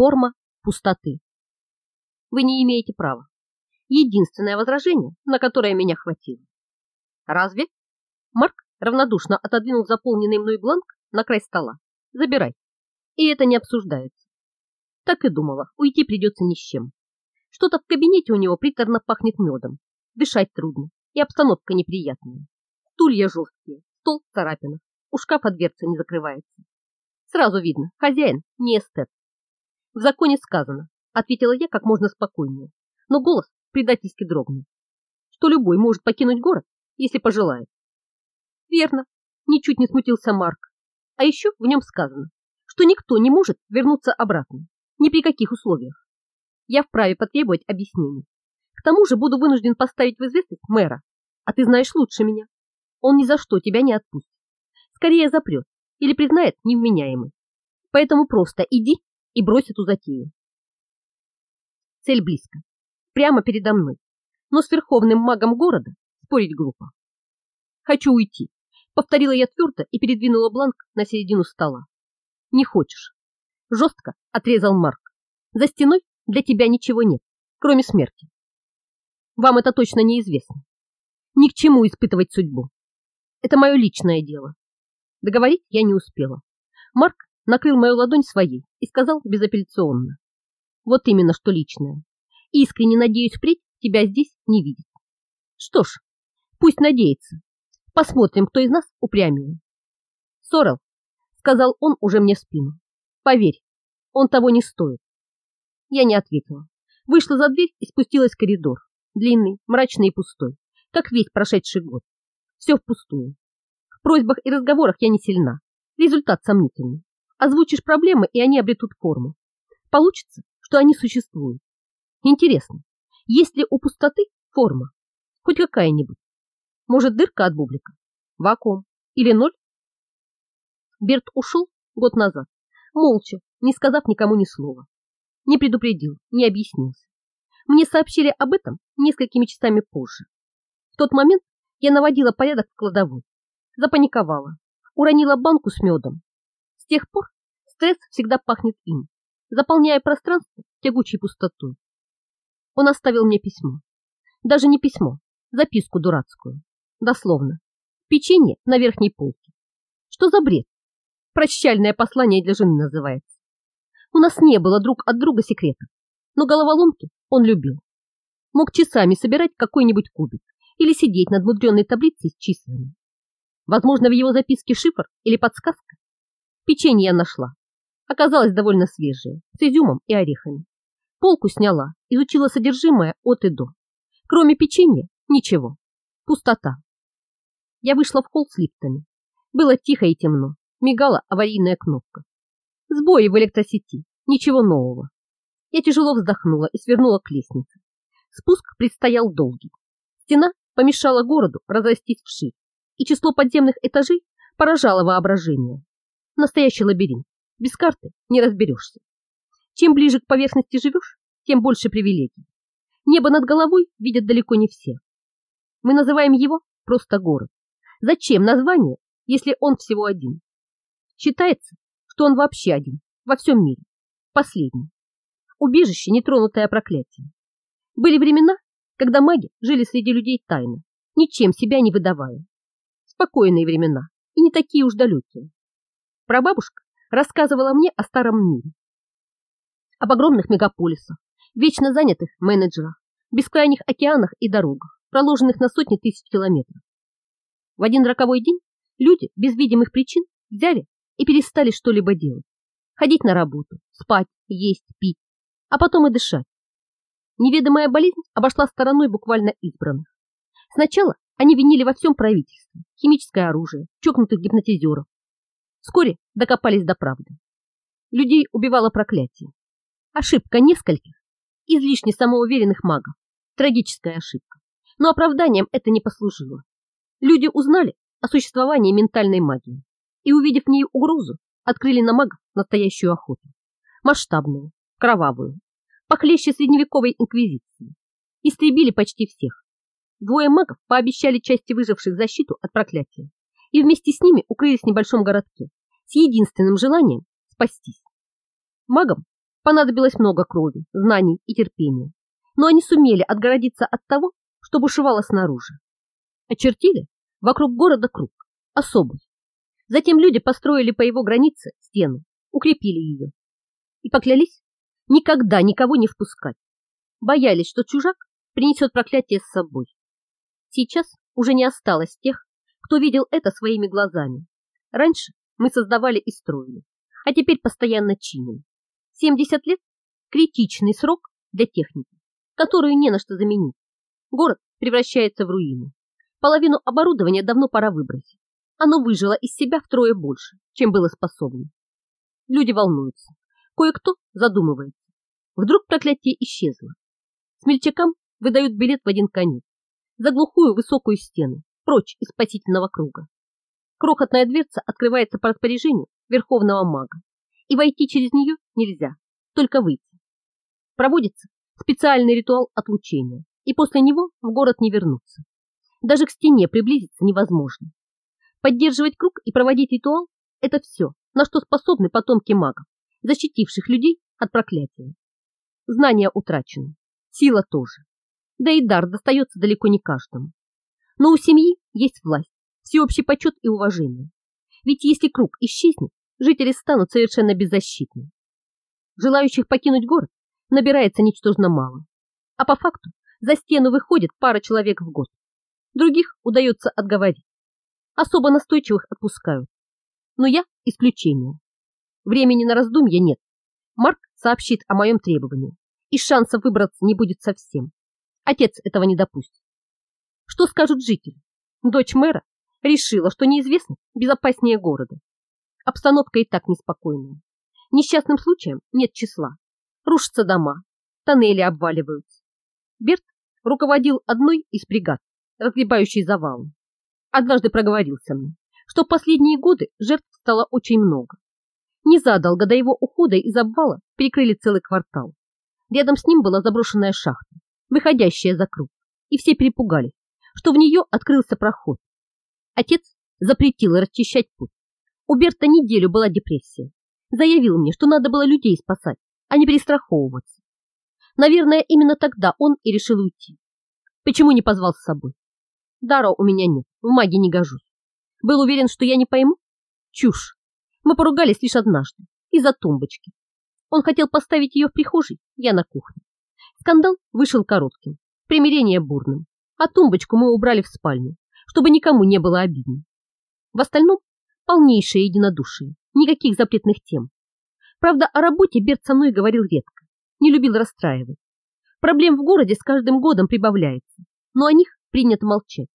Форма пустоты. Вы не имеете права. Единственное возражение, на которое меня хватило. Разве? Марк равнодушно отодвинул заполненный мной бланк на край стола. Забирай. И это не обсуждается. Так и думала, уйти придется ни с чем. Что-то в кабинете у него приторно пахнет медом. Дышать трудно, и обстановка неприятная. Стулья жесткие, стол в царапинах, у шкафа дверца не закрывается. Сразу видно, хозяин не эстет. В законе сказано, ответила я как можно спокойнее, но голос предательски дрогнул, что любой может покинуть город, если пожелает. Верно, ничуть не смутился Марк. А еще в нем сказано, что никто не может вернуться обратно, ни при каких условиях. Я вправе потребовать объяснений. К тому же буду вынужден поставить в известность мэра, а ты знаешь лучше меня. Он ни за что тебя не отпустит. Скорее запрет или признает невменяемым. Поэтому просто иди и брось эту затею. Цель близко, прямо передо мной, но с верховным магом города спорить глупо. Хочу уйти, повторила я твердо и передвинула бланк на середину стола. Не хочешь. Жестко отрезал Марк. За стеной для тебя ничего нет, кроме смерти. Вам это точно неизвестно. Ни к чему испытывать судьбу. Это мое личное дело. Договорить я не успела. Марк накрыл мою ладонь своей и сказал безапелляционно. Вот именно что личное. Искренне надеюсь впредь тебя здесь не видеть. Что ж, пусть надеется. Посмотрим, кто из нас упрямее. Сорел, сказал он уже мне в спину. Поверь, он того не стоит. Я не ответила. Вышла за дверь и спустилась в коридор. Длинный, мрачный и пустой, как весь прошедший год. Все впустую. В просьбах и разговорах я не сильна. Результат сомнительный. Озвучишь проблемы, и они обретут форму. Получится, что они существуют. Интересно, есть ли у пустоты форма? Хоть какая-нибудь? Может, дырка от бублика? Вакуум? Или ноль? Берт ушел год назад, молча, не сказав никому ни слова. Не предупредил, не объяснился. Мне сообщили об этом несколькими часами позже. В тот момент я наводила порядок в кладовой, запаниковала, уронила банку с медом. Тех пор стресс всегда пахнет им, заполняя пространство тягучей пустотой. Он оставил мне письмо. Даже не письмо, записку дурацкую. Дословно. Печенье на верхней полке. Что за бред? Прощальное послание для жены называется. У нас не было друг от друга секретов, но головоломки он любил. Мог часами собирать какой-нибудь кубик или сидеть над мудренной таблицей с числами. Возможно, в его записке шифр или подсказка. Печенье я нашла. Оказалось довольно свежее, с изюмом и орехами. Полку сняла, изучила содержимое от и до. Кроме печенья ничего. Пустота. Я вышла в холл с лифтами. Было тихо и темно. Мигала аварийная кнопка. Сбои в электросети. Ничего нового. Я тяжело вздохнула и свернула к лестнице. Спуск предстоял долгий. Стена помешала городу разрастись вширь, и число подземных этажей поражало воображение. Настоящий лабиринт. Без карты не разберешься. Чем ближе к поверхности живешь, тем больше привилегий. Небо над головой видят далеко не все. Мы называем его просто город. Зачем название, если он всего один? Считается, что он вообще один, во всем мире, последний. Убежище, нетронутое проклятием. Были времена, когда маги жили среди людей тайно, ничем себя не выдавая. Спокойные времена и не такие уж далекие. Прабабушка рассказывала мне о старом мире, об огромных мегаполисах, вечно занятых менеджерах, бескрайних океанах и дорогах, проложенных на сотни тысяч километров. В один роковой день люди без видимых причин взяли и перестали что-либо делать. Ходить на работу, спать, есть, пить, а потом и дышать. Неведомая болезнь обошла стороной буквально избранных. Сначала они винили во всем правительство, химическое оружие, чокнутых гипнотизеров. Вскоре докопались до правды. Людей убивало проклятие. Ошибка нескольких, излишне самоуверенных магов. Трагическая ошибка. Но оправданием это не послужило. Люди узнали о существовании ментальной магии и, увидев в ней угрозу, открыли на магов настоящую охоту. Масштабную, кровавую, похлеще средневековой инквизиции. Истребили почти всех. Двое магов пообещали части выживших защиту от проклятия и вместе с ними укрылись в небольшом городке с единственным желанием спастись. Магам Понадобилось много крови, знаний и терпения, но они сумели отгородиться от того, что бушевало снаружи. Очертили вокруг города круг, особый. Затем люди построили по его границе стену, укрепили ее и поклялись никогда никого не впускать. Боялись, что чужак принесет проклятие с собой. Сейчас уже не осталось тех, кто видел это своими глазами. Раньше мы создавали и строили, а теперь постоянно чиним. 70 лет – критичный срок для техники, которую не на что заменить. Город превращается в руину. Половину оборудования давно пора выбросить. Оно выжило из себя втрое больше, чем было способно. Люди волнуются. Кое-кто задумывается. Вдруг проклятие исчезло. Смельчакам выдают билет в один конец. За глухую высокую стену, прочь из спасительного круга. Крохотная дверца открывается по распоряжению верховного мага, и войти через нее нельзя, только выйти. Проводится специальный ритуал отлучения, и после него в город не вернуться. Даже к стене приблизиться невозможно. Поддерживать круг и проводить ритуал – это все, на что способны потомки магов, защитивших людей от проклятия. Знания утрачены, сила тоже. Да и дар достается далеко не каждому. Но у семьи есть власть, всеобщий почет и уважение. Ведь если круг исчезнет, жители станут совершенно беззащитны. Желающих покинуть город набирается ничтожно мало. А по факту за стену выходит пара человек в год. Других удается отговорить. Особо настойчивых отпускают. Но я исключение. Времени на раздумья нет. Марк сообщит о моем требовании, и шансов выбраться не будет совсем. Отец этого не допустит. Что скажут жители? Дочь мэра решила, что неизвестность безопаснее города. Обстановка и так неспокойная. Несчастным случаям нет числа. Рушатся дома, тоннели обваливаются. Берт руководил одной из бригад, разгребающей завалы. Однажды проговорился мне, что в последние годы жертв стало очень много. Незадолго до его ухода из обвала перекрыли целый квартал. Рядом с ним была заброшенная шахта, выходящая за круг, и все перепугались, что в нее открылся проход. Отец запретил расчищать путь. У Берта неделю была депрессия. Заявил мне, что надо было людей спасать, а не перестраховываться. Наверное, именно тогда он и решил уйти. Почему не позвал с собой? Дара у меня нет, в магии не гожусь. Был уверен, что я не пойму? Чушь. Мы поругались лишь однажды, из-за тумбочки. Он хотел поставить ее в прихожей, я на кухне. Скандал вышел коротким, примирение бурным, а тумбочку мы убрали в спальню, чтобы никому не было обидно. В остальном полнейшее единодушие, никаких запретных тем. Правда, о работе Берт со мной говорил редко, не любил расстраивать. Проблем в городе с каждым годом прибавляется, но о них принято молчать.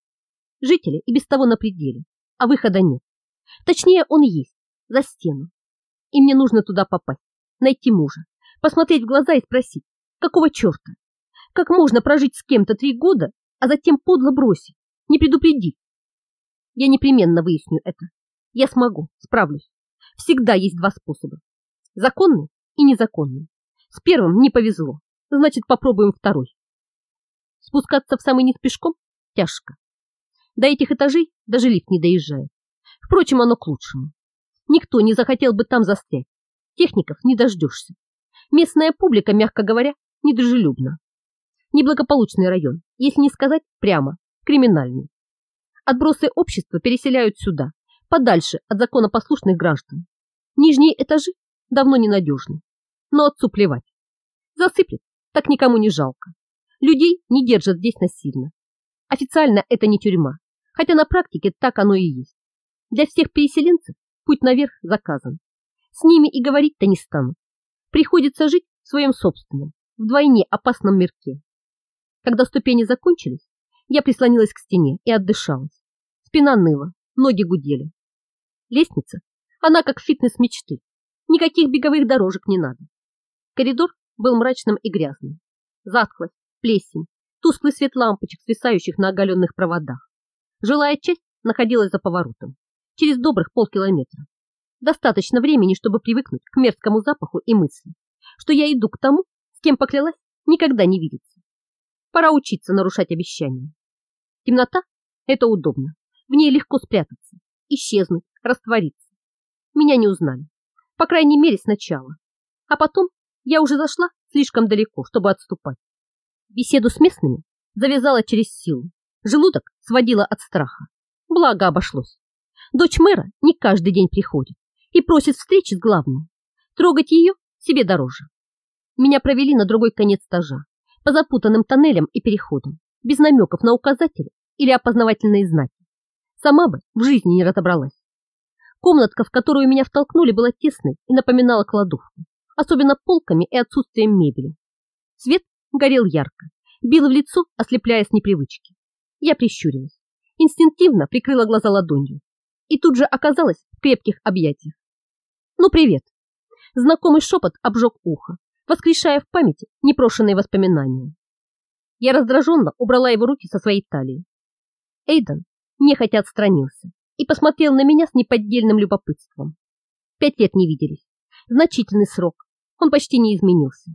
Жители и без того на пределе, а выхода нет. Точнее, он есть, за стену. И мне нужно туда попасть, найти мужа, посмотреть в глаза и спросить, какого черта? Как можно прожить с кем-то три года, а затем подло бросить, не предупредив? Я непременно выясню это. Я смогу, справлюсь. Всегда есть два способа. Законный и незаконный. С первым не повезло, значит попробуем второй. Спускаться в самый низ пешком тяжко. До этих этажей даже лифт не доезжает. Впрочем, оно к лучшему. Никто не захотел бы там застрять. Техников не дождешься. Местная публика, мягко говоря, недружелюбна. Неблагополучный район, если не сказать прямо, криминальный. Отбросы общества переселяют сюда, подальше от законопослушных граждан. Нижние этажи давно ненадежны, но отцу плевать. Засыплет, так никому не жалко. Людей не держат здесь насильно. Официально это не тюрьма, хотя на практике так оно и есть. Для всех переселенцев Путь наверх заказан. С ними и говорить-то не стану. Приходится жить в своем собственном, вдвойне опасном мирке. Когда ступени закончились, я прислонилась к стене и отдышалась. Спина ныла, ноги гудели. Лестница, она как фитнес мечты. Никаких беговых дорожек не надо. Коридор был мрачным и грязным. Затхлость, плесень, тусклый свет лампочек, свисающих на оголенных проводах. Жилая часть находилась за поворотом через добрых полкилометра. Достаточно времени, чтобы привыкнуть к мерзкому запаху и мысли, что я иду к тому, с кем поклялась никогда не видеться. Пора учиться нарушать обещания. Темнота – это удобно. В ней легко спрятаться, исчезнуть, раствориться. Меня не узнали. По крайней мере, сначала. А потом Я уже зашла слишком далеко, чтобы отступать. Беседу с местными завязала через силу. Желудок сводила от страха. Благо обошлось. Дочь мэра не каждый день приходит и просит встречи с главным. Трогать ее себе дороже. Меня провели на другой конец этажа, по запутанным тоннелям и переходам, без намеков на указатели или опознавательные знаки. Сама бы в жизни не разобралась. Комнатка, в которую меня втолкнули, была тесной и напоминала кладовку, особенно полками и отсутствием мебели. Свет горел ярко, бил в лицо, ослепляя с непривычки. Я прищурилась, инстинктивно прикрыла глаза ладонью и тут же оказалась в крепких объятиях. «Ну, привет!» Знакомый шепот обжег ухо, воскрешая в памяти непрошенные воспоминания. Я раздраженно убрала его руки со своей талии. Эйден нехотя отстранился и посмотрел на меня с неподдельным любопытством. Пять лет не виделись. Значительный срок. Он почти не изменился.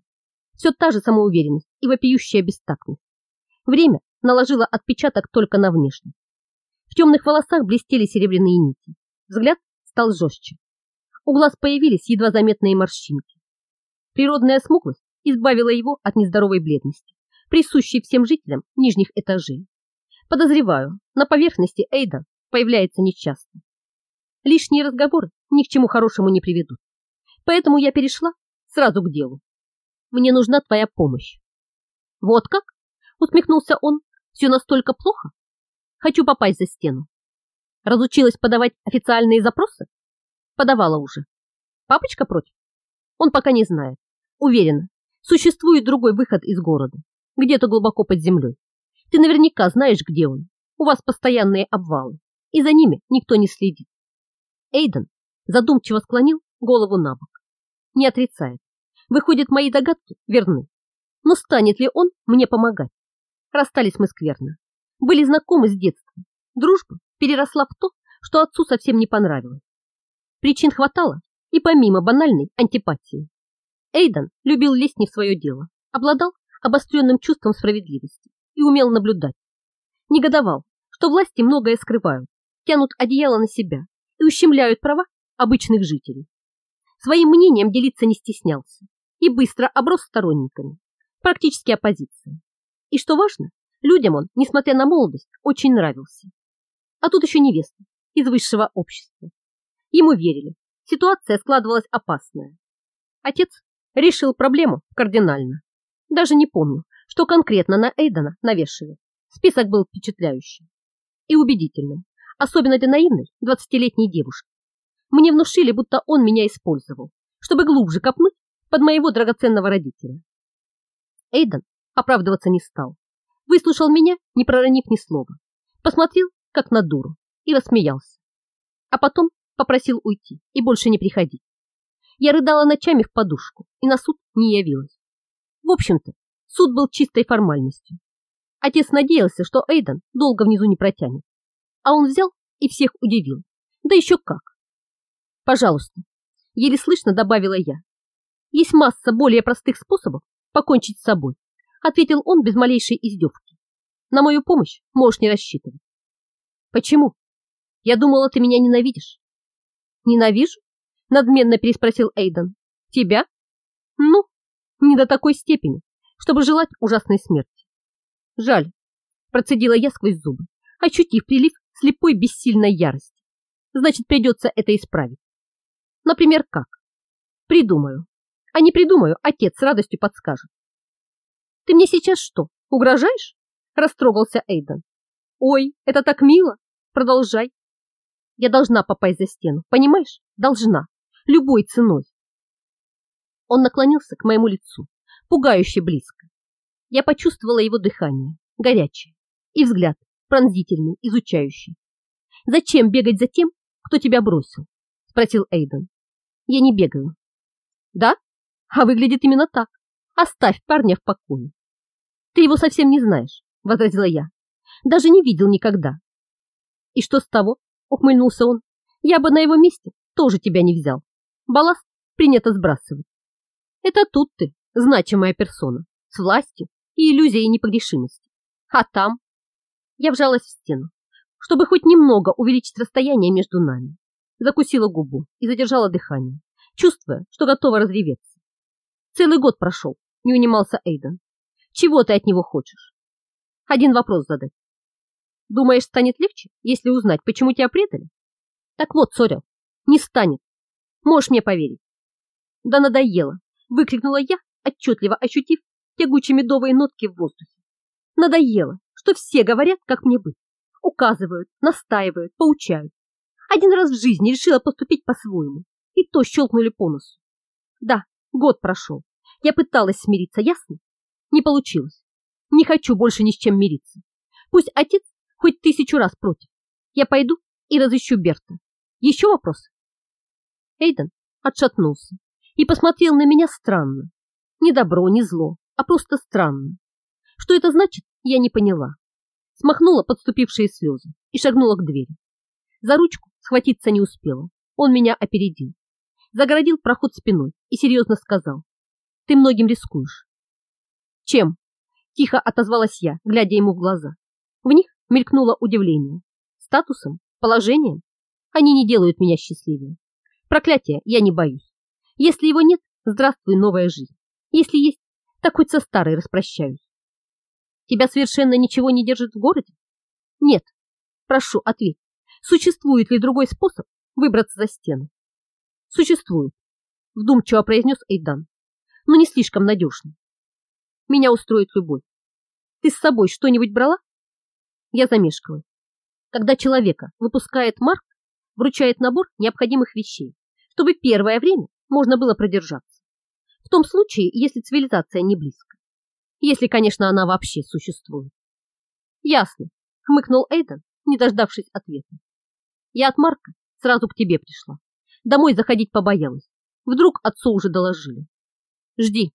Все та же самоуверенность и вопиющая бестактность. Время наложило отпечаток только на внешность. В темных волосах блестели серебряные нити. Взгляд стал жестче. У глаз появились едва заметные морщинки. Природная смуглость избавила его от нездоровой бледности, присущей всем жителям нижних этажей. Подозреваю, на поверхности Эйда появляется нечасто. Лишние разговоры ни к чему хорошему не приведут. Поэтому я перешла сразу к делу. Мне нужна твоя помощь. Вот как? Усмехнулся он. Все настолько плохо? Хочу попасть за стену. Разучилась подавать официальные запросы? Подавала уже. Папочка против? Он пока не знает. Уверена, существует другой выход из города, где-то глубоко под землей. Ты наверняка знаешь, где он. У вас постоянные обвалы, и за ними никто не следит. Эйден задумчиво склонил голову на бок. Не отрицает. Выходит, мои догадки верны. Но станет ли он мне помогать? Расстались мы скверно. Были знакомы с детства. Дружба переросла в то, что отцу совсем не понравилось. Причин хватало и помимо банальной антипатии. Эйден любил лезть не в свое дело, обладал обостренным чувством справедливости и умел наблюдать. Негодовал, что власти многое скрывают, тянут одеяло на себя и ущемляют права обычных жителей. Своим мнением делиться не стеснялся и быстро оброс сторонниками, практически оппозицией. И что важно, людям он, несмотря на молодость, очень нравился. А тут еще невеста из высшего общества. Ему верили, ситуация складывалась опасная. Отец решил проблему кардинально. Даже не помню, что конкретно на Эйдана навешивали. Список был впечатляющим и убедительным, особенно для наивной двадцатилетней девушки. Мне внушили, будто он меня использовал, чтобы глубже копнуть под моего драгоценного родителя. Эйден оправдываться не стал. Выслушал меня, не проронив ни слова. Посмотрел, как на дуру, и рассмеялся. А потом попросил уйти и больше не приходить. Я рыдала ночами в подушку и на суд не явилась. В общем-то, суд был чистой формальностью. Отец надеялся, что Эйден долго внизу не протянет. А он взял и всех удивил. Да еще как. Пожалуйста, еле слышно добавила я. Есть масса более простых способов покончить с собой, ответил он без малейшей издевки. На мою помощь можешь не рассчитывать. Почему? Я думала, ты меня ненавидишь. Ненавижу? Надменно переспросил Эйден. Тебя? Ну, не до такой степени, чтобы желать ужасной смерти. Жаль, процедила я сквозь зубы, ощутив прилив слепой бессильной ярости. Значит, придется это исправить. Например, как? Придумаю. А не придумаю, отец с радостью подскажет. Ты мне сейчас что, угрожаешь? Растрогался Эйден. Ой, это так мило. Продолжай. Я должна попасть за стену, понимаешь? Должна. Любой ценой. Он наклонился к моему лицу, пугающе близко. Я почувствовала его дыхание, горячее, и взгляд, пронзительный, изучающий. «Зачем бегать за тем, кто тебя бросил?» – спросил Эйден. «Я не бегаю». «Да? А выглядит именно так. Оставь парня в покое». «Ты его совсем не знаешь», – возразила я. «Даже не видел никогда». «И что с того?» – ухмыльнулся он. «Я бы на его месте тоже тебя не взял. Балласт принято сбрасывать. Это тут ты, значимая персона, с властью и иллюзией непогрешимости. А там я вжалась в стену, чтобы хоть немного увеличить расстояние между нами. Закусила губу и задержала дыхание, чувствуя, что готова разреветься. Целый год прошел, не унимался Эйден. Чего ты от него хочешь? Один вопрос задать. Думаешь, станет легче, если узнать, почему тебя предали? Так вот, Сорел, не станет. Можешь мне поверить. Да надоело, выкрикнула я, отчетливо ощутив тягучие медовые нотки в воздухе. Надоело, что все говорят, как мне быть. Указывают, настаивают, поучают. Один раз в жизни решила поступить по-своему. И то щелкнули по носу. Да, год прошел. Я пыталась смириться, ясно? Не получилось. Не хочу больше ни с чем мириться. Пусть отец хоть тысячу раз против. Я пойду и разыщу Берта. Еще вопросы? Эйден отшатнулся и посмотрел на меня странно. Не добро, не зло, а просто странно. Что это значит, я не поняла. Смахнула подступившие слезы и шагнула к двери. За ручку схватиться не успела. Он меня опередил. Загородил проход спиной и серьезно сказал. Ты многим рискуешь. Чем? Тихо отозвалась я, глядя ему в глаза. Мелькнуло удивление. Статусом? Положением? Они не делают меня счастливее. Проклятия я не боюсь. Если его нет, здравствуй, новая жизнь. Если есть, так хоть со старой распрощаюсь. Тебя совершенно ничего не держит в городе? Нет. Прошу, ответь. Существует ли другой способ выбраться за стену? Существует, вдумчиво произнес Эйдан, но не слишком надежно. Меня устроит любовь. Ты с собой что-нибудь брала? Я замешкалась. Когда человека выпускает Марк, вручает набор необходимых вещей, чтобы первое время можно было продержаться. В том случае, если цивилизация не близко. Если, конечно, она вообще существует. Ясно, хмыкнул Эйден, не дождавшись ответа. Я от Марка сразу к тебе пришла. Домой заходить побоялась. Вдруг отцу уже доложили. Жди,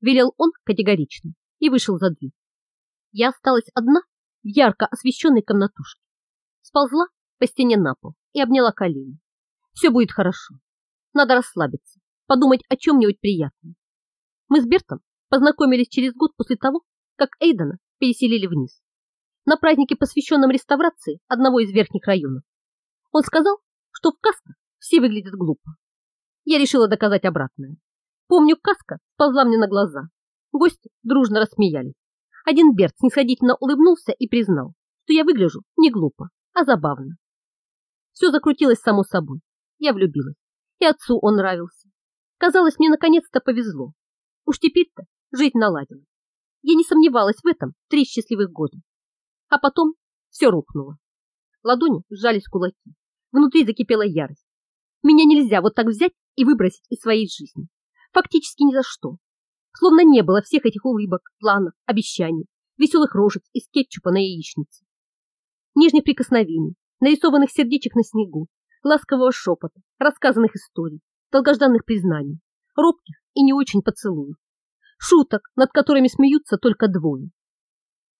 велел он категорично и вышел за дверь. Я осталась одна в ярко освещенной комнатушке. Сползла по стене на пол и обняла колени. Все будет хорошо. Надо расслабиться, подумать о чем-нибудь приятном. Мы с Бертом познакомились через год после того, как Эйдена переселили вниз. На празднике, посвященном реставрации одного из верхних районов. Он сказал, что в касках все выглядят глупо. Я решила доказать обратное. Помню, каска сползла мне на глаза. Гости дружно рассмеялись. Один Берт снисходительно улыбнулся и признал, что я выгляжу не глупо, а забавно. Все закрутилось само собой. Я влюбилась. И отцу он нравился. Казалось, мне наконец-то повезло. Уж теперь-то жить наладилось. Я не сомневалась в этом три счастливых года. А потом все рухнуло. Ладони сжались кулаки. Внутри закипела ярость. Меня нельзя вот так взять и выбросить из своей жизни. Фактически ни за что. Словно не было всех этих улыбок, планов, обещаний, веселых рожек из кетчупа на яичнице. Нежных прикосновений, нарисованных сердечек на снегу, ласкового шепота, рассказанных историй, долгожданных признаний, робких и не очень поцелуев, шуток, над которыми смеются только двое.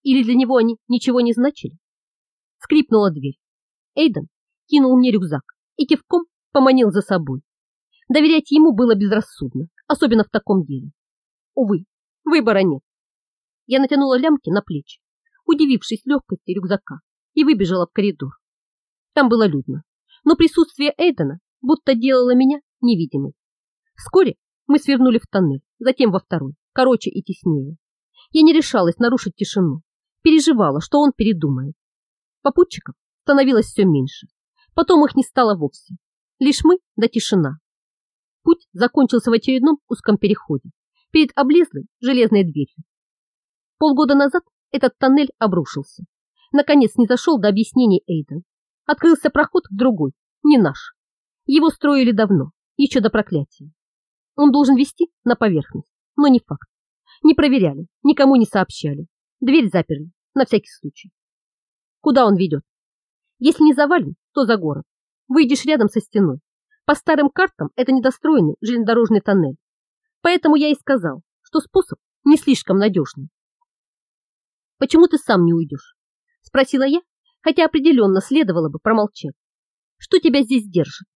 Или для него они ничего не значили? Скрипнула дверь. Эйден кинул мне рюкзак и кивком поманил за собой. Доверять ему было безрассудно, особенно в таком деле. Увы, выбора нет. Я натянула лямки на плечи, удивившись легкости рюкзака, и выбежала в коридор. Там было людно, но присутствие Эйдена будто делало меня невидимой. Вскоре мы свернули в тоннель, затем во второй, короче и теснее. Я не решалась нарушить тишину, переживала, что он передумает. Попутчиков становилось все меньше, потом их не стало вовсе. Лишь мы да тишина. Путь закончился в очередном узком переходе, перед облезлой железной дверью. Полгода назад этот тоннель обрушился. Наконец не зашел до объяснений Эйден. Открылся проход в другой, не наш. Его строили давно, еще до проклятия. Он должен вести на поверхность, но не факт. Не проверяли, никому не сообщали. Дверь заперли, на всякий случай. Куда он ведет? Если не завален, то за город. Выйдешь рядом со стеной. По старым картам это недостроенный железнодорожный тоннель. Поэтому я и сказал, что способ не слишком надежный. «Почему ты сам не уйдешь?» – спросила я, хотя определенно следовало бы промолчать. «Что тебя здесь держит?»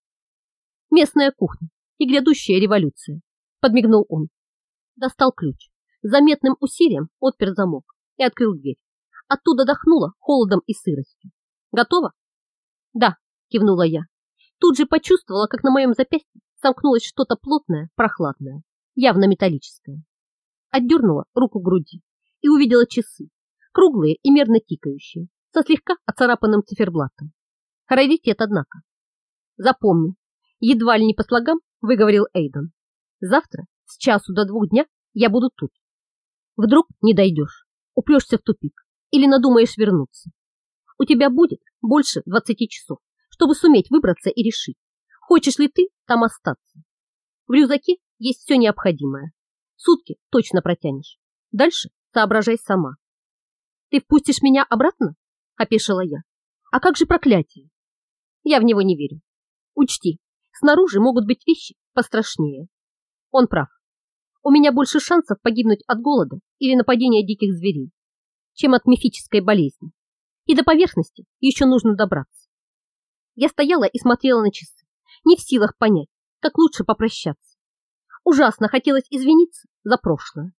«Местная кухня и грядущая революция», – подмигнул он. Достал ключ, заметным усилием отпер замок и открыл дверь. Оттуда дохнуло холодом и сыростью. «Готово?» «Да», – кивнула я. Тут же почувствовала, как на моем запястье сомкнулось что-то плотное, прохладное. Явно металлическое. Отдернула руку груди и увидела часы, круглые и мерно тикающие, со слегка оцарапанным циферблатом. Раритет, однако. Запомни, едва ли не по слогам выговорил Эйден. Завтра с часу до двух дня я буду тут. Вдруг не дойдешь, упрешься в тупик или надумаешь вернуться. У тебя будет больше 20 часов, чтобы суметь выбраться и решить, хочешь ли ты там остаться. В рюкзаке есть все необходимое. Сутки точно протянешь. Дальше соображай сама. Ты впустишь меня обратно? Опешила я. А как же проклятие? Я в него не верю. Учти, снаружи могут быть вещи пострашнее. Он прав. У меня больше шансов погибнуть от голода или нападения диких зверей, чем от мифической болезни. И до поверхности еще нужно добраться. Я стояла и смотрела на часы, не в силах понять, как лучше попрощаться. Ужасно хотелось извиниться за прошлое.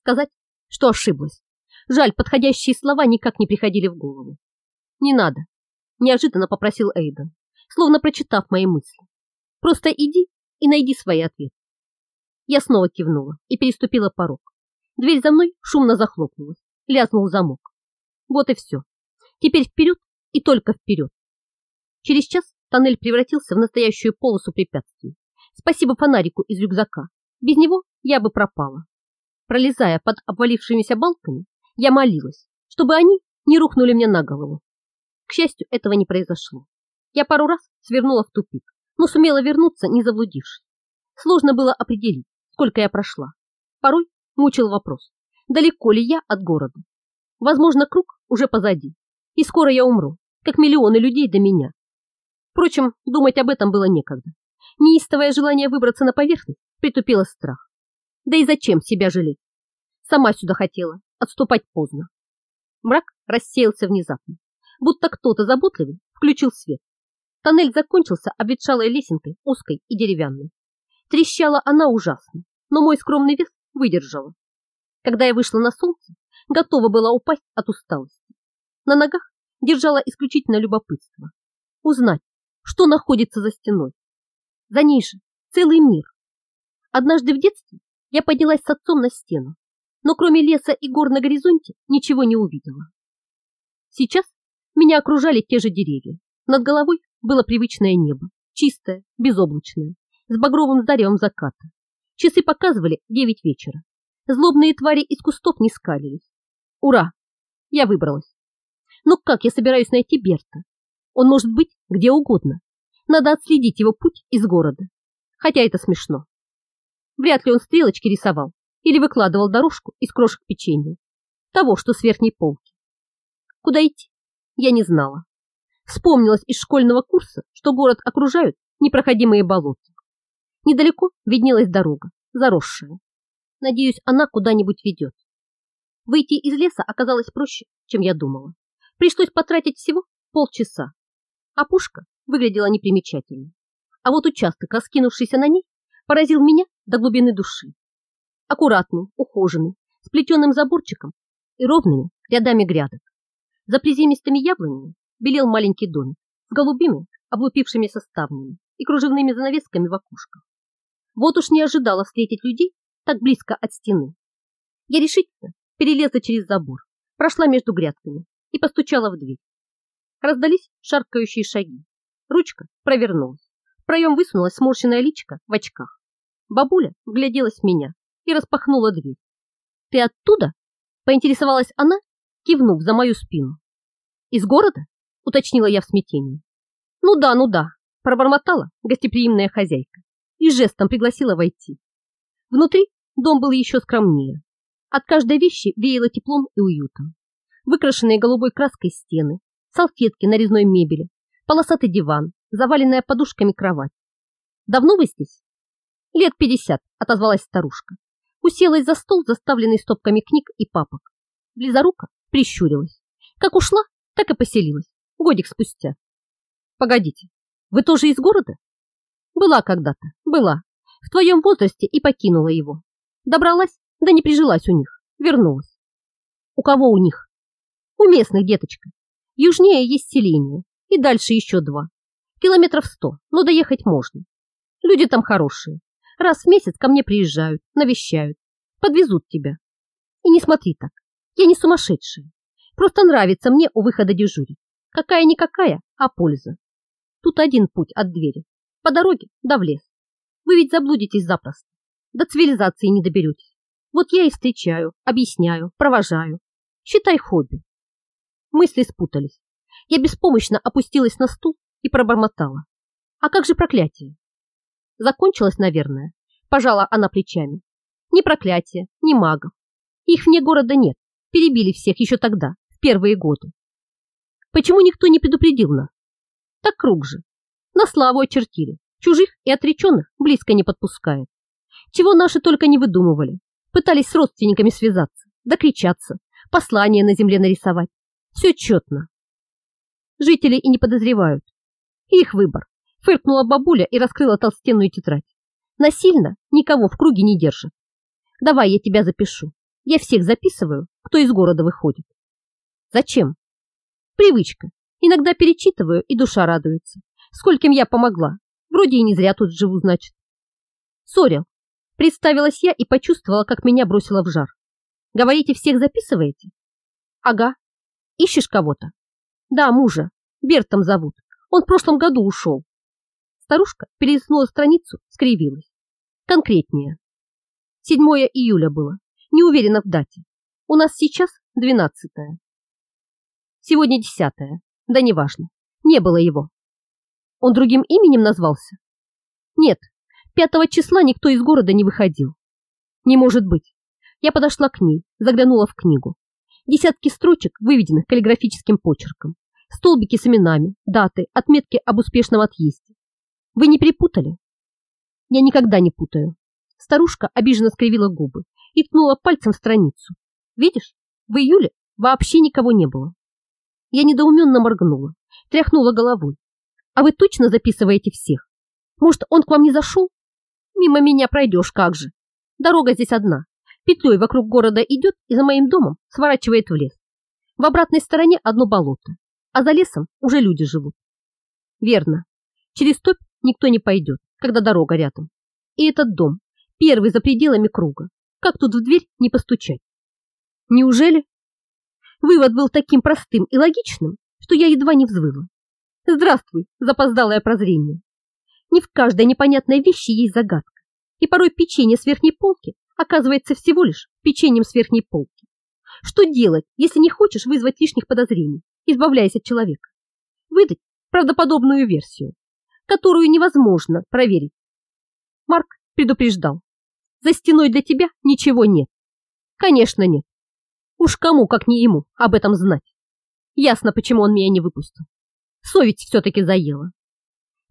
Сказать, что ошиблась. Жаль, подходящие слова никак не приходили в голову. Не надо, неожиданно попросил Эйден, словно прочитав мои мысли. Просто иди и найди свои ответы. Я снова кивнула и переступила порог. Дверь за мной шумно захлопнулась, лязнул замок. Вот и все. Теперь вперед и только вперед. Через час тоннель превратился в настоящую полосу препятствий. Спасибо фонарику из рюкзака. Без него я бы пропала. Пролезая под обвалившимися балками, я молилась, чтобы они не рухнули мне на голову. К счастью, этого не произошло. Я пару раз свернула в тупик, но сумела вернуться, не заблудившись. Сложно было определить, сколько я прошла. Порой мучил вопрос, далеко ли я от города. Возможно, круг уже позади, и скоро я умру, как миллионы людей до меня. Впрочем, думать об этом было некогда. Неистовое желание выбраться на поверхность притупило страх. Да и зачем себя жалеть? Сама сюда хотела, отступать поздно. Мрак рассеялся внезапно, будто кто-то заботливый включил свет. Тоннель закончился обветшалой лесенкой, узкой и деревянной. Трещала она ужасно, но мой скромный вес выдержала. Когда я вышла на солнце, готова была упасть от усталости. На ногах держала исключительно любопытство. Узнать, что находится за стеной. За ней же целый мир. Однажды в детстве я поднялась с отцом на стену, но кроме леса и гор на горизонте ничего не увидела. Сейчас меня окружали те же деревья. Над головой было привычное небо, чистое, безоблачное, с багровым заревом заката. Часы показывали девять вечера. Злобные твари из кустов не скалились. Ура! Я выбралась. Но как я собираюсь найти Берта? Он может быть где угодно. Надо отследить его путь из города. Хотя это смешно. Вряд ли он стрелочки рисовал или выкладывал дорожку из крошек печенья. Того, что с верхней полки. Куда идти, я не знала. Вспомнилось из школьного курса, что город окружают непроходимые болота. Недалеко виднелась дорога, заросшая. Надеюсь, она куда-нибудь ведет. Выйти из леса оказалось проще, чем я думала. Пришлось потратить всего полчаса. А пушка выглядела непримечательно. А вот участок, раскинувшийся на ней, поразил меня до глубины души. Аккуратный, ухоженный, с плетеным заборчиком и ровными рядами грядок. За приземистыми яблонями белел маленький домик с голубыми, облупившимися ставнями и кружевными занавесками в окошках. Вот уж не ожидала встретить людей так близко от стены. Я решительно перелезла через забор, прошла между грядками и постучала в дверь. Раздались шаркающие шаги. Ручка провернулась. В проем высунулась сморщенная личка в очках. Бабуля вгляделась в меня и распахнула дверь. «Ты оттуда?» – поинтересовалась она, кивнув за мою спину. «Из города?» – уточнила я в смятении. «Ну да, ну да», – пробормотала гостеприимная хозяйка и жестом пригласила войти. Внутри дом был еще скромнее. От каждой вещи веяло теплом и уютом. Выкрашенные голубой краской стены, салфетки на резной мебели, полосатый диван, заваленная подушками кровать. «Давно вы здесь?» «Лет пятьдесят», — отозвалась старушка. Уселась за стол, заставленный стопками книг и папок. Близорука прищурилась. Как ушла, так и поселилась. Годик спустя. «Погодите, вы тоже из города?» «Была когда-то, была. В твоем возрасте и покинула его. Добралась, да не прижилась у них. Вернулась». «У кого у них?» «У местных, деточка. Южнее есть селение, и дальше еще два. Километров сто, но доехать можно. Люди там хорошие. Раз в месяц ко мне приезжают, навещают, подвезут тебя. И не смотри так, я не сумасшедшая. Просто нравится мне у выхода дежурить. Какая-никакая, а польза. Тут один путь от двери. По дороге да в лес. Вы ведь заблудитесь запросто. До цивилизации не доберетесь. Вот я и встречаю, объясняю, провожаю. Считай хобби. Мысли спутались. Я беспомощно опустилась на стул и пробормотала. А как же проклятие? Закончилось, наверное. Пожала она плечами. Ни проклятия, ни магов. Их вне города нет. Перебили всех еще тогда, в первые годы. Почему никто не предупредил нас? Так круг же. На славу очертили. Чужих и отреченных близко не подпускает. Чего наши только не выдумывали. Пытались с родственниками связаться, докричаться, послания на земле нарисовать. Все четно. Жители и не подозревают. Их выбор. Фыркнула бабуля и раскрыла толстенную тетрадь. Насильно никого в круге не держит. Давай я тебя запишу. Я всех записываю, кто из города выходит. Зачем? Привычка. Иногда перечитываю, и душа радуется. Скольким я помогла. Вроде и не зря тут живу, значит. Сорил. Представилась я и почувствовала, как меня бросило в жар. Говорите, всех записываете? Ага. Ищешь кого-то? Да, мужа. Бертом зовут. Он в прошлом году ушел. Старушка перелистнула страницу, скривилась. Конкретнее. 7 июля было. Не уверена в дате. У нас сейчас 12 -е. Сегодня 10 -е. Да неважно. Не было его. Он другим именем назвался? Нет. 5 числа никто из города не выходил. Не может быть. Я подошла к ней, заглянула в книгу. Десятки строчек, выведенных каллиграфическим почерком. Столбики с именами, даты, отметки об успешном отъезде. Вы не перепутали? Я никогда не путаю. Старушка обиженно скривила губы и ткнула пальцем в страницу. Видишь, в июле вообще никого не было. Я недоуменно моргнула, тряхнула головой. А вы точно записываете всех? Может, он к вам не зашел? Мимо меня пройдешь, как же. Дорога здесь одна. Петлей вокруг города идет и за моим домом сворачивает в лес. В обратной стороне одно болото, а за лесом уже люди живут. Верно. Через топь никто не пойдет, когда дорога рядом. И этот дом, первый за пределами круга. Как тут в дверь не постучать? Неужели? Вывод был таким простым и логичным, что я едва не взвыла. Здравствуй, запоздалое прозрение. Не в каждой непонятной вещи есть загадка, и порой печенье с верхней полки оказывается всего лишь печеньем с верхней полки. Что делать, если не хочешь вызвать лишних подозрений, избавляясь от человека? Выдать правдоподобную версию, которую невозможно проверить. Марк предупреждал. За стеной для тебя ничего нет. Конечно, нет. Уж кому, как не ему, об этом знать. Ясно, почему он меня не выпустил. Совесть все-таки заела.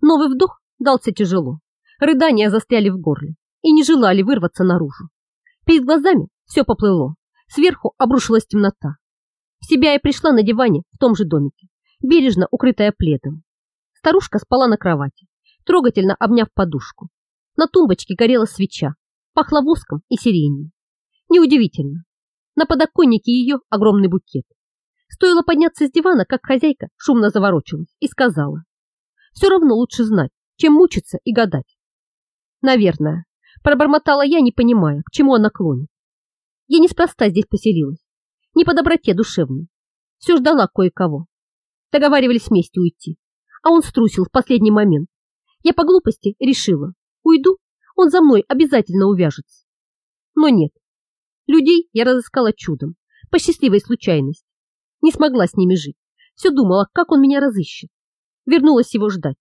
Новый вдох дался тяжело. Рыдания застряли в горле и не желали вырваться наружу. Перед глазами все поплыло. Сверху обрушилась темнота. В себя я пришла на диване в том же домике, бережно укрытая пледом. Старушка спала на кровати, трогательно обняв подушку. На тумбочке горела свеча, пахло воском и сиренью. Неудивительно. На подоконнике ее огромный букет. Стоило подняться с дивана, как хозяйка шумно заворочилась и сказала. Все равно лучше знать, чем мучиться и гадать. Наверное, пробормотала я, не понимая, к чему она клонит. Я неспроста здесь поселилась, не по доброте душевной. Все ждала кое-кого. Договаривались вместе уйти а он струсил в последний момент. Я по глупости решила, уйду, он за мной обязательно увяжется. Но нет. Людей я разыскала чудом, по счастливой случайности. Не смогла с ними жить. Все думала, как он меня разыщет. Вернулась его ждать.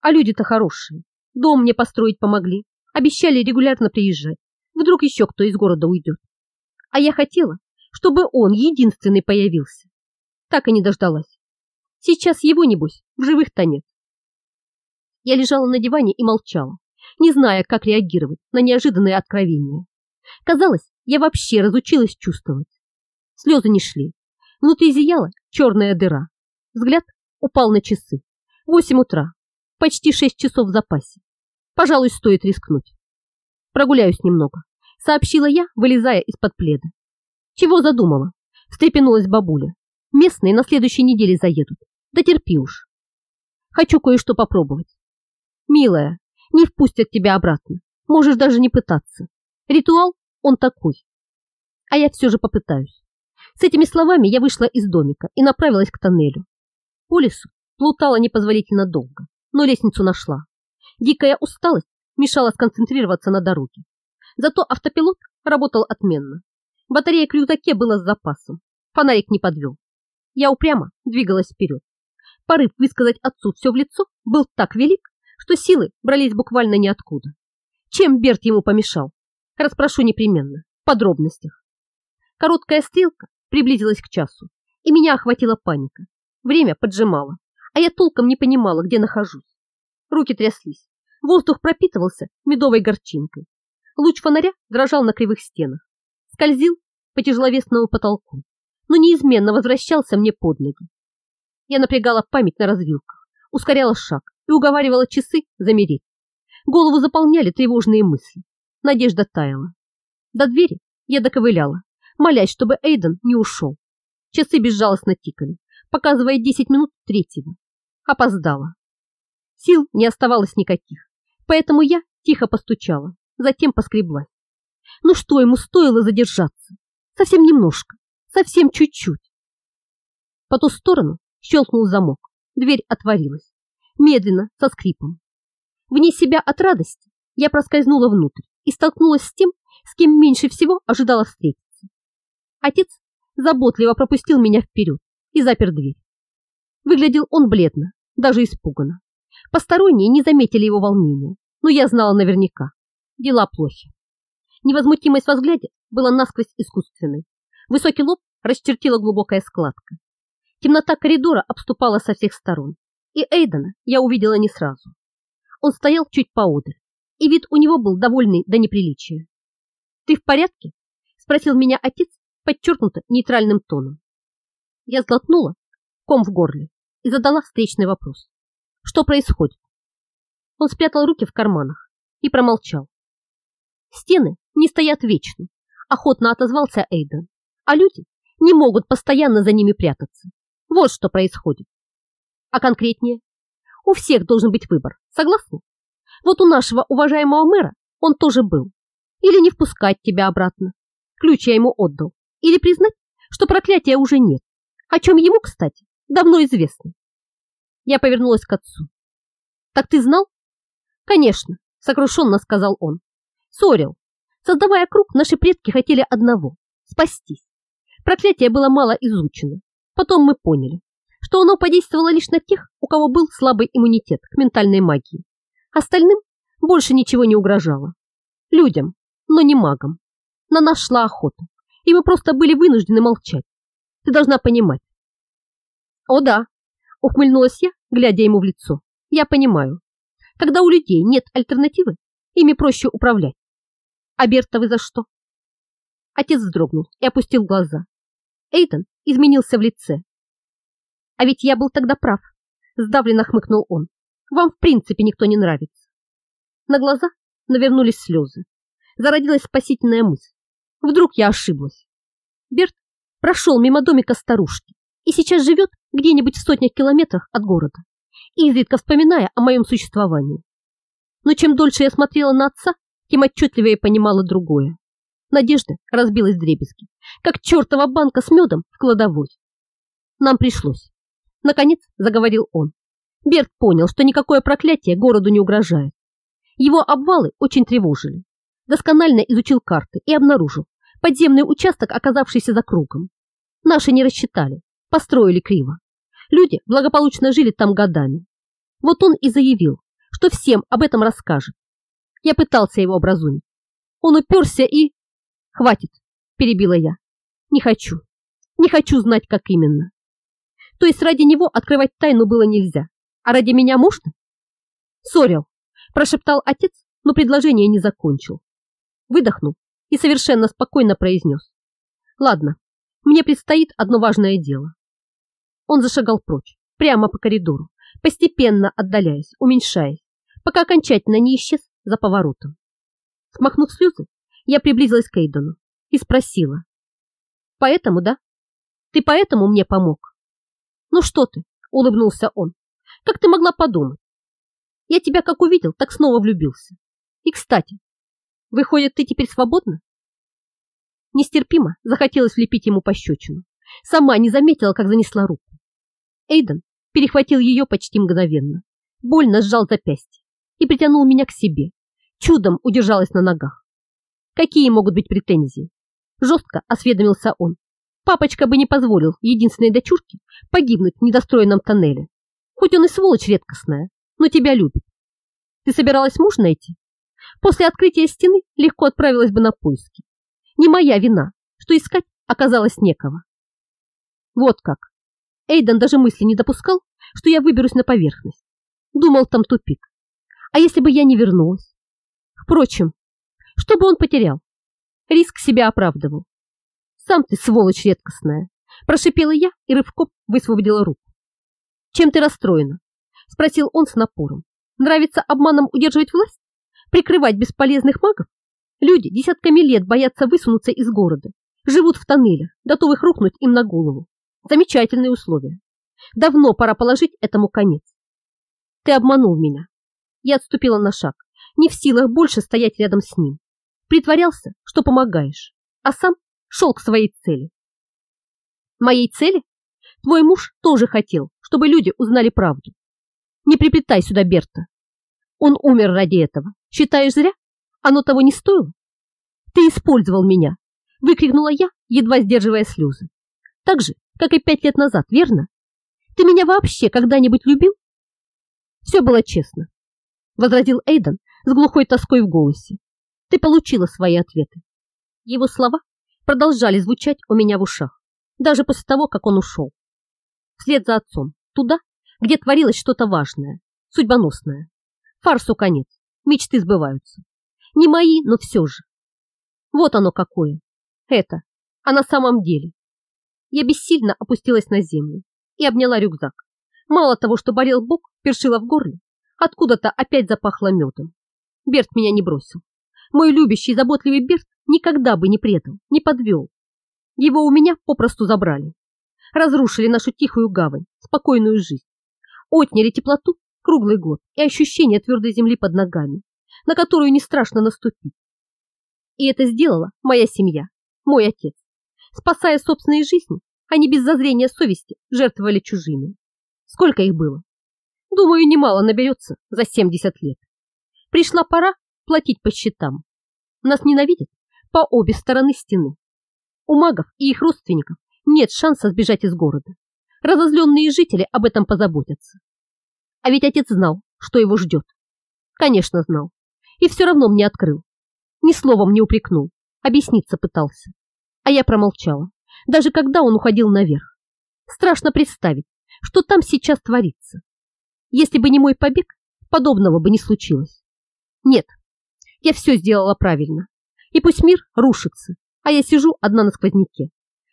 А люди-то хорошие. Дом мне построить помогли. Обещали регулярно приезжать. Вдруг еще кто из города уйдет. А я хотела, чтобы он единственный появился. Так и не дождалась. Сейчас его, небось, в живых-то нет. Я лежала на диване и молчала, не зная, как реагировать на неожиданное откровение. Казалось, я вообще разучилась чувствовать. Слезы не шли. Внутри зияла черная дыра. Взгляд упал на часы. Восемь утра. Почти шесть часов в запасе. Пожалуй, стоит рискнуть. Прогуляюсь немного, сообщила я, вылезая из-под пледа. Чего задумала? Встрепенулась бабуля. Местные на следующей неделе заедут. Да терпи уж. Хочу кое-что попробовать. Милая, не впустят тебя обратно. Можешь даже не пытаться. Ритуал, он такой. А я все же попытаюсь. С этими словами я вышла из домика и направилась к тоннелю. По лесу плутала непозволительно долго, но лестницу нашла. Дикая усталость мешала сконцентрироваться на дороге. Зато автопилот работал отменно. Батарея к рюкзаке была с запасом. Фонарик не подвел. Я упрямо двигалась вперед. Порыв высказать отцу все в лицо был так велик, что силы брались буквально ниоткуда. Чем Берт ему помешал? Распрошу непременно, в подробностях. Короткая стрелка приблизилась к часу, и меня охватила паника. Время поджимало, а я толком не понимала, где нахожусь. Руки тряслись, воздух пропитывался медовой горчинкой. Луч фонаря дрожал на кривых стенах, скользил по тяжеловесному потолку, но неизменно возвращался мне под ноги. Я напрягала память на развилках, ускоряла шаг и уговаривала часы замереть. Голову заполняли тревожные мысли. Надежда таяла. До двери я доковыляла, молясь, чтобы Эйден не ушел. Часы безжалостно тикали, показывая 10 минут третьего. Опоздала. Сил не оставалось никаких, поэтому я тихо постучала, затем поскреблась. Ну что ему стоило задержаться? Совсем немножко, совсем чуть-чуть. По ту сторону щелкнул замок, дверь отворилась, медленно, со скрипом. Вне себя от радости я проскользнула внутрь и столкнулась с тем, с кем меньше всего ожидала встретиться. Отец заботливо пропустил меня вперед и запер дверь. Выглядел он бледно, даже испуганно. Посторонние не заметили его волнения, но я знала наверняка. Дела плохи. Невозмутимость во взгляде была насквозь искусственной. Высокий лоб расчертила глубокая складка. Темнота коридора обступала со всех сторон, и Эйдена я увидела не сразу. Он стоял чуть поодаль, и вид у него был довольный до неприличия. «Ты в порядке?» – спросил меня отец подчеркнуто нейтральным тоном. Я сглотнула ком в горле и задала встречный вопрос. «Что происходит?» Он спрятал руки в карманах и промолчал. «Стены не стоят вечно», – охотно отозвался Эйден, «а люди не могут постоянно за ними прятаться. Вот что происходит. А конкретнее? У всех должен быть выбор, согласны? Вот у нашего уважаемого мэра он тоже был. Или не впускать тебя обратно. Ключ я ему отдал. Или признать, что проклятия уже нет. О чем ему, кстати, давно известно. Я повернулась к отцу. Так ты знал? Конечно, сокрушенно сказал он. Сорил. Создавая круг, наши предки хотели одного – спастись. Проклятие было мало изучено. Потом мы поняли, что оно подействовало лишь на тех, у кого был слабый иммунитет к ментальной магии. Остальным больше ничего не угрожало. Людям, но не магам. На нас шла охота, и мы просто были вынуждены молчать. Ты должна понимать. О да, ухмыльнулась я, глядя ему в лицо. Я понимаю. Когда у людей нет альтернативы, ими проще управлять. А Берта вы за что? Отец вздрогнул и опустил глаза. Эйтон изменился в лице. А ведь я был тогда прав, сдавленно хмыкнул он. Вам в принципе никто не нравится. На глаза навернулись слезы. Зародилась спасительная мысль. Вдруг я ошиблась. Берт прошел мимо домика старушки и сейчас живет где-нибудь в сотнях километрах от города, изредка вспоминая о моем существовании. Но чем дольше я смотрела на отца, тем отчетливее понимала другое. Надежда разбилась в дребезги, как чертова банка с медом в кладовой. Нам пришлось. Наконец заговорил он. Берт понял, что никакое проклятие городу не угрожает. Его обвалы очень тревожили. Досконально изучил карты и обнаружил подземный участок, оказавшийся за кругом. Наши не рассчитали, построили криво. Люди благополучно жили там годами. Вот он и заявил, что всем об этом расскажет. Я пытался его образумить. Он уперся и... Хватит, перебила я. Не хочу. Не хочу знать, как именно. То есть ради него открывать тайну было нельзя, а ради меня можно? Сорил, прошептал отец, но предложение не закончил. Выдохнул и совершенно спокойно произнес. Ладно, мне предстоит одно важное дело. Он зашагал прочь, прямо по коридору, постепенно отдаляясь, уменьшаясь, пока окончательно не исчез за поворотом. Смахнув слезы, я приблизилась к Эйдону и спросила. «Поэтому, да? Ты поэтому мне помог?» «Ну что ты?» – улыбнулся он. «Как ты могла подумать? Я тебя как увидел, так снова влюбился. И, кстати, Выходит, ты теперь свободна? Нестерпимо захотелось влепить ему пощечину. Сама не заметила, как занесла руку. Эйден перехватил ее почти мгновенно, больно сжал запястье и притянул меня к себе. Чудом удержалась на ногах. Какие могут быть претензии? Жестко осведомился он. Папочка бы не позволил единственной дочурке погибнуть в недостроенном тоннеле. Хоть он и сволочь редкостная, но тебя любит. Ты собиралась муж найти? После открытия стены легко отправилась бы на поиски. Не моя вина, что искать оказалось некого. Вот как. Эйден даже мысли не допускал, что я выберусь на поверхность. Думал, там тупик. А если бы я не вернулась? Впрочем, что бы он потерял? Риск себя оправдывал. Сам ты сволочь редкостная, прошипела я и рывком высвободила руку. Чем ты расстроена? Спросил он с напором. Нравится обманом удерживать власть? Прикрывать бесполезных магов? Люди десятками лет боятся высунуться из города, живут в тоннелях, готовых рухнуть им на голову. Замечательные условия. Давно пора положить этому конец. Ты обманул меня. Я отступила на шаг, не в силах больше стоять рядом с ним. Притворялся, что помогаешь, а сам шел к своей цели. Моей цели? Твой муж тоже хотел, чтобы люди узнали правду. Не приплетай сюда Берта. Он умер ради этого. Считаешь зря? Оно того не стоило? Ты использовал меня, выкрикнула я, едва сдерживая слезы. Так же, как и пять лет назад, верно? Ты меня вообще когда-нибудь любил? Все было честно, возразил Эйден с глухой тоской в голосе. Ты получила свои ответы. Его слова продолжали звучать у меня в ушах, даже после того, как он ушел. Вслед за отцом, туда, где творилось что-то важное, судьбоносное. Фарсу конец, мечты сбываются. Не мои, но все же. Вот оно какое. Это. А на самом деле. Я бессильно опустилась на землю и обняла рюкзак. Мало того, что болел бок, першила в горле, откуда-то опять запахло медом. Берт меня не бросил. Мой любящий, заботливый Берт никогда бы не предал, не подвел. Его у меня попросту забрали. Разрушили нашу тихую гавань, спокойную жизнь. Отняли теплоту круглый год и ощущение твердой земли под ногами на которую не страшно наступить. И это сделала моя семья, мой отец. Спасая собственные жизни, они без зазрения совести жертвовали чужими. Сколько их было? Думаю, немало наберется за 70 лет. Пришла пора платить по счетам. Нас ненавидят по обе стороны стены. У магов и их родственников нет шанса сбежать из города. Разозленные жители об этом позаботятся. А ведь отец знал, что его ждет. Конечно, знал и все равно мне открыл. Ни словом не упрекнул, объясниться пытался. А я промолчала, даже когда он уходил наверх. Страшно представить, что там сейчас творится. Если бы не мой побег, подобного бы не случилось. Нет, я все сделала правильно. И пусть мир рушится, а я сижу одна на сквозняке.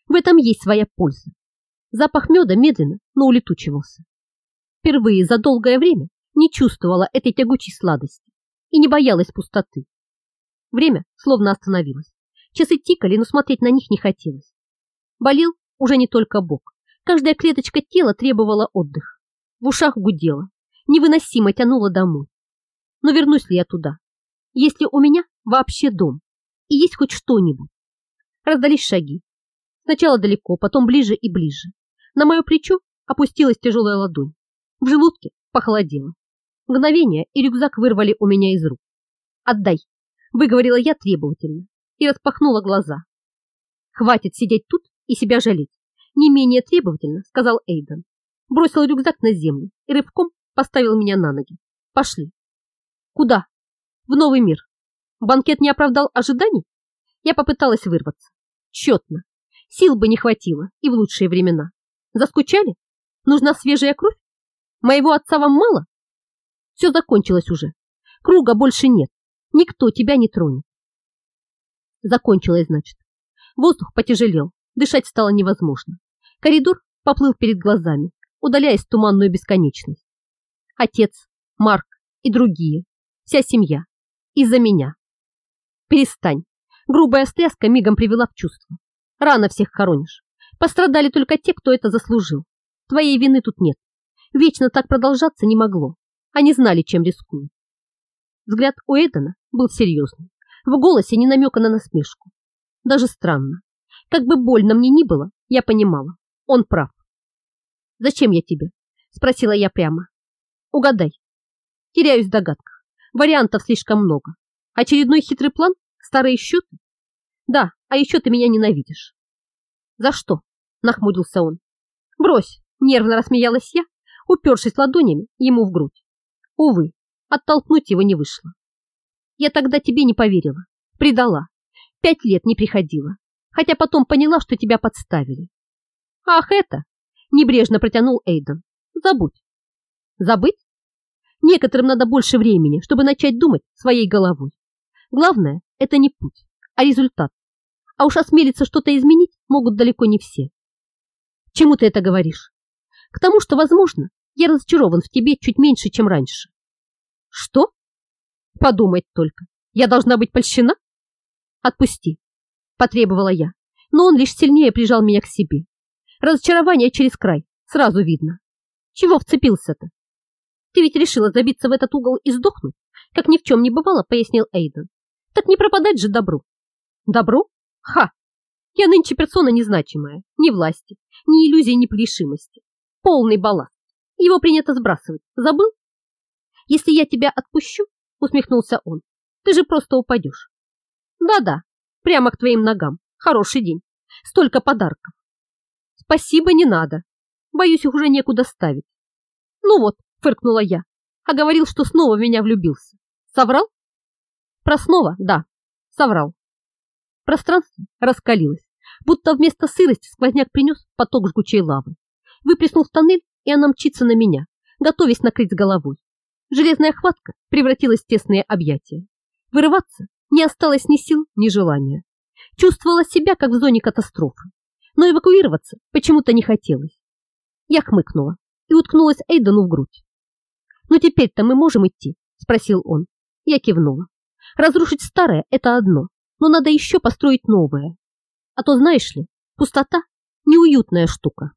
В этом есть своя польза. Запах меда медленно, но улетучивался. Впервые за долгое время не чувствовала этой тягучей сладости и не боялась пустоты. Время словно остановилось. Часы тикали, но смотреть на них не хотелось. Болел уже не только бок. Каждая клеточка тела требовала отдыха. В ушах гудело. Невыносимо тянуло домой. Но вернусь ли я туда? Если у меня вообще дом? И есть хоть что-нибудь? Раздались шаги. Сначала далеко, потом ближе и ближе. На мое плечо опустилась тяжелая ладонь. В желудке похолодело. Мгновение, и рюкзак вырвали у меня из рук. «Отдай!» – выговорила я требовательно и распахнула глаза. «Хватит сидеть тут и себя жалеть!» Не менее требовательно, сказал Эйден. Бросил рюкзак на землю и рывком поставил меня на ноги. «Пошли!» «Куда?» «В новый мир!» Банкет не оправдал ожиданий? Я попыталась вырваться. Четно. Сил бы не хватило и в лучшие времена. Заскучали? Нужна свежая кровь? Моего отца вам мало? Все закончилось уже. Круга больше нет. Никто тебя не тронет. Закончилось, значит. Воздух потяжелел. Дышать стало невозможно. Коридор поплыл перед глазами, удаляясь в туманную бесконечность. Отец, Марк и другие. Вся семья. Из-за меня. Перестань. Грубая стряска мигом привела в чувство. Рано всех хоронишь. Пострадали только те, кто это заслужил. Твоей вины тут нет. Вечно так продолжаться не могло. Они знали, чем рискуют. Взгляд у Эдена был серьезный. В голосе не намека на насмешку. Даже странно. Как бы больно мне ни было, я понимала. Он прав. «Зачем я тебе?» – спросила я прямо. «Угадай». Теряюсь в догадках. Вариантов слишком много. Очередной хитрый план? Старые счеты? Да, а еще ты меня ненавидишь. За что? Нахмурился он. Брось, нервно рассмеялась я, упершись ладонями ему в грудь. Увы, оттолкнуть его не вышло. Я тогда тебе не поверила, предала, пять лет не приходила, хотя потом поняла, что тебя подставили. Ах, это! Небрежно протянул Эйден. Забудь. Забыть? Некоторым надо больше времени, чтобы начать думать своей головой. Главное, это не путь, а результат. А уж осмелиться что-то изменить могут далеко не все. Чему ты это говоришь? К тому, что, возможно, я разочарован в тебе чуть меньше, чем раньше. Что? Подумать только. Я должна быть польщена? Отпусти, потребовала я, но он лишь сильнее прижал меня к себе. Разочарование через край, сразу видно. Чего вцепился-то? Ты ведь решила забиться в этот угол и сдохнуть, как ни в чем не бывало, пояснил Эйден. Так не пропадать же добру. Добру? Ха! Я нынче персона незначимая. Ни власти, ни иллюзий, ни решимости. Полный балласт. Его принято сбрасывать. Забыл? Если я тебя отпущу, усмехнулся он, ты же просто упадешь. Да-да, прямо к твоим ногам. Хороший день. Столько подарков. Спасибо, не надо. Боюсь, их уже некуда ставить. Ну вот, фыркнула я, а говорил, что снова в меня влюбился. Соврал? Про снова, да, соврал. Пространство раскалилось, будто вместо сырости сквозняк принес поток жгучей лавы. Выплеснул в тоннель, и она мчится на меня, готовясь накрыть головой. Железная хватка превратилась в тесные объятия. Вырываться не осталось ни сил, ни желания. Чувствовала себя, как в зоне катастрофы, но эвакуироваться почему-то не хотелось. Я хмыкнула и уткнулась Эйдену в грудь. «Ну теперь-то мы можем идти?» – спросил он. Я кивнула. Разрушить старое – это одно, но надо еще построить новое. А то, знаешь ли, пустота – неуютная штука.